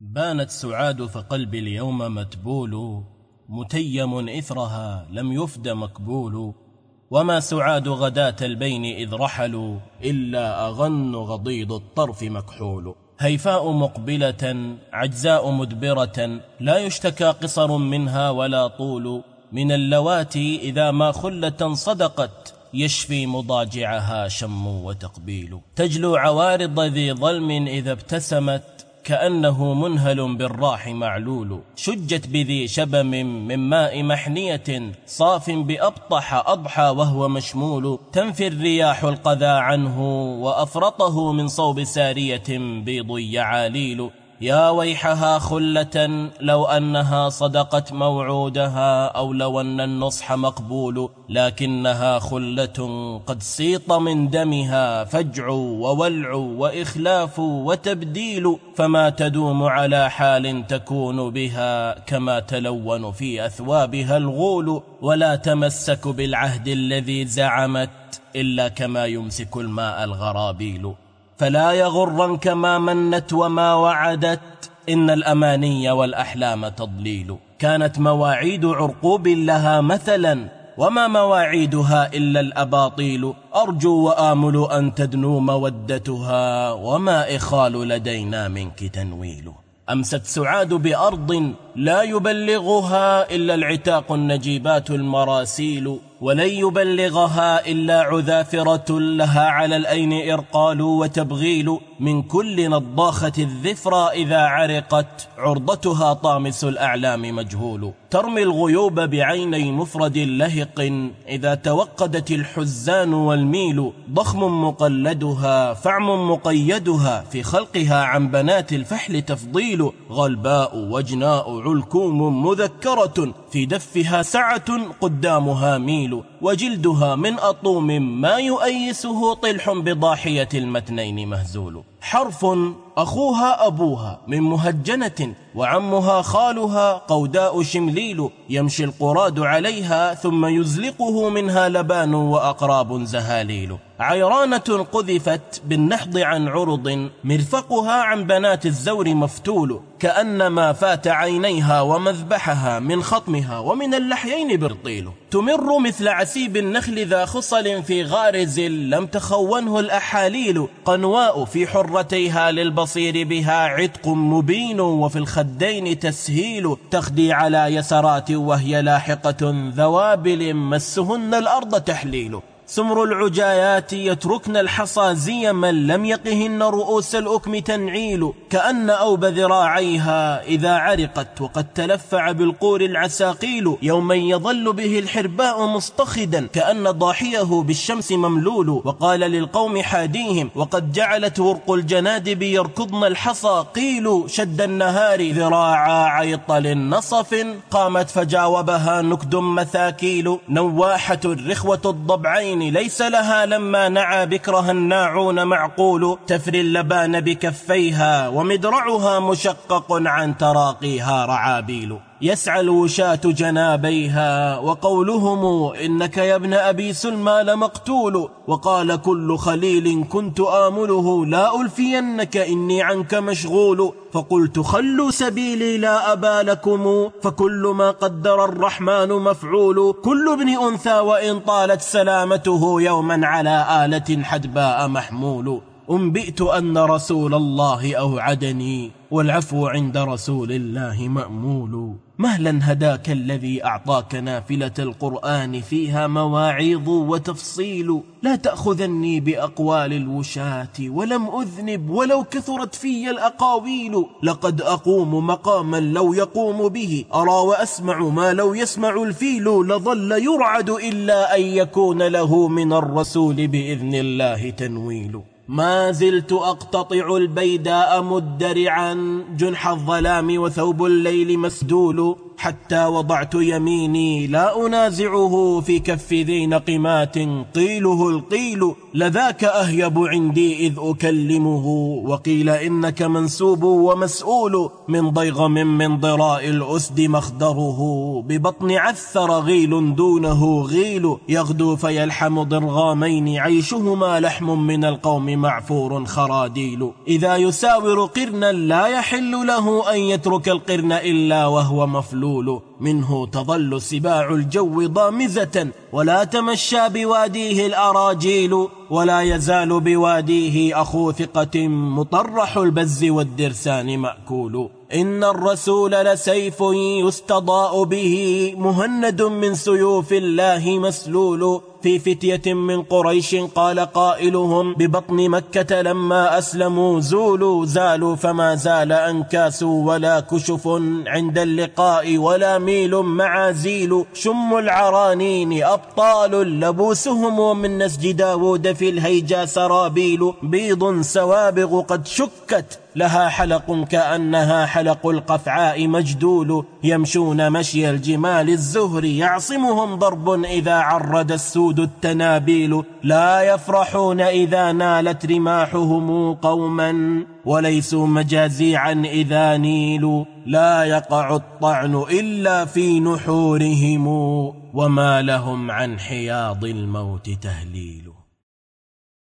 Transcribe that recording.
بانت سعاد فقلبي اليوم متبول متيم إثرها لم يفد مقبول وما سعاد غداة البين إذ رحلوا إلا أغن غضيض الطرف مكحول. هيفاء مقبلة عجزاء مدبرة لا يشتكى قصر منها ولا طول. من اللواتي إذا ما خلة صدقت يشفي مضاجعها شم وتقبيل. تجلو عوارض ذي ظلم إذا ابتسمت كأنه منهل بالراح معلول شجت بذي شبم من ماء محنية صاف بأبطح أضحى وهو مشمول تنفي الرياح القذى عنه وأفرطه من صوب سارية بيض يعاليل. يا ويحها خلة لو أنها صدقت موعودها أو لو أن النصح مقبول لكنها خلة قد سيط من دمها فجع وولع وإخلاف وتبديل فما تدوم على حال تكون بها كما تلون في أثوابها الغول ولا تمسك بالعهد الذي زعمت إلا كما يمسك الماء الغرابيل. فلا يغرنك ما منت وما وعدت. إن الأماني والأحلام تضليل. كانت مواعيد عرقوب لها مثلا وما مواعيدها إلا الأباطيل. أرجو وآمل أن تدنو مودتها وما إخال لدينا منك تنويل. أمست سعاد بأرض لا يبلغها إلا العتاق النجيبات المراسيل. ولن يبلغها إلا عذافرة لها على الأين إرقال وتبغيل من كل نضاخة الذفرى إذا عرقت عرضتها طامس الأعلام مجهول. ترمي الغيوب بعيني مفرد لهق إذا توقدت الحزان والميل ضخم مقلدها فعم مقيدها في خلقها عن بنات الفحل تفضيل غلباء وجناء علكوم مذكرة في دفها سعة قدامها ميل. النخيل وجلدها من أطوم ما يؤيسه طلح بضاحية المتنين مهزول. حرف أخوها أبوها من مهجنة وعمها خالها قوداء شمليل يمشي القراد عليها ثم يزلقه منها لبان وأقراب زهاليل. عيرانة قذفت بالنحض عن عرض مرفقها عن بنات الزور مفتول كأنما فات عينيها ومذبحها من خطمها ومن اللحيين برطيل. تمر مثل عسيب النخل ذا خصل في غارز لم تخونه الأحاليل قنواء في حر مرتيها للبصير بها عتق مبين وفي الخدين تسهيل تخدي على يسرات وهي لاحقة ذوابل مسهن الأرض تحليل سمر العجايات يتركن الحصى زيما لم يقهن رؤوس الأكم تنعيل كأن أوب ذراعيها إذا عرقت وقد تلفع بالقور العساقيل. يوما يظل به الحرباء مصطخدا كأن ضاحيه بالشمس مملول. وقال للقوم حاديهم وقد جعلت ورق الجنادب يركضن الحصى قيل شد النهار ذراعا عيطل نصف قامت فجاوبها نكد مثاكيل نواحة الرخوة الضبعين العين ليس لها لما نعى بكرها الناعون معقول تفري اللبان بكفيها ومدرعها مشقق عن تراقيها رعابيل. يسعى الوشاة جنابيها وقولهم إنك يا ابن أبي سلمى لمقتول وقال كل خليل كنت آمله لا ألفينك إني عنك مشغول فقلت خلوا سبيلي لا أبا لكم فكل ما قدر الرحمن مفعول كل ابن أنثى وإن طالت سلامته يوما على آلة حدباء محمول أنبئت أن رسول الله أوعدني والعفو عند رسول الله مأمول. مهلا هداك الذي أعطاك نافلة القرآن فيها مواعيظ وتفصيل. لا تأخذني بأقوال الوشاة ولم أذنب ولو كثرت في الأقاويل. لقد أقوم مقاما لو يقوم به. أرى وأسمع ما لو يسمع الفيل. لظل يرعد إلا أن يكون له من الرسول بإذن الله تنويل. ما زلت أقتطع البيداء مدرعا جنح الظلام وثوب الليل مسدول حتى وضعت يميني لا أنازعه في كف ذي نقمات قيله القيل لذاك أهيب عندي إذ أكلمه وقيل إنك منسوب ومسؤول من ضيغم من ضراء الأسد مخدره ببطن عثر غيل دونه غيل يغدو فيلحم ضرغامين عيشهما لحم من القوم معفور خراديل إذا يساور قرنا لا يحل له أن يترك القرن إلا وهو مفلول المغلول منه تظل سباع الجو ضامزة ولا تمشى بواديه الأراجيل ولا يزال بواديه أخو ثقة مطرح البز والدرسان مأكول. إن الرسول لسيف يستضاء به مهند من سيوف الله مسلول. في فتية من قريش قال قائلهم ببطن مكة لما أسلموا زولوا زالوا فما زال أنكاس ولا كشف عند اللقاء ولا ميل مع زيل. شم العرانين أبطال لبوسهم من نسج داود في الهيجا سرابيل. بيض سوابغ قد شكت لها حلق كأنها حلق القفعاء مجدول يمشون مشي الجمال الزهر يعصمهم ضرب إذا عرد السود التنابيل لا يفرحون إذا نالت رماحهم قوما وليسوا مجازيعا إذا نيلوا لا يقع الطعن إلا في نحورهم وما لهم عن حياض الموت تهليل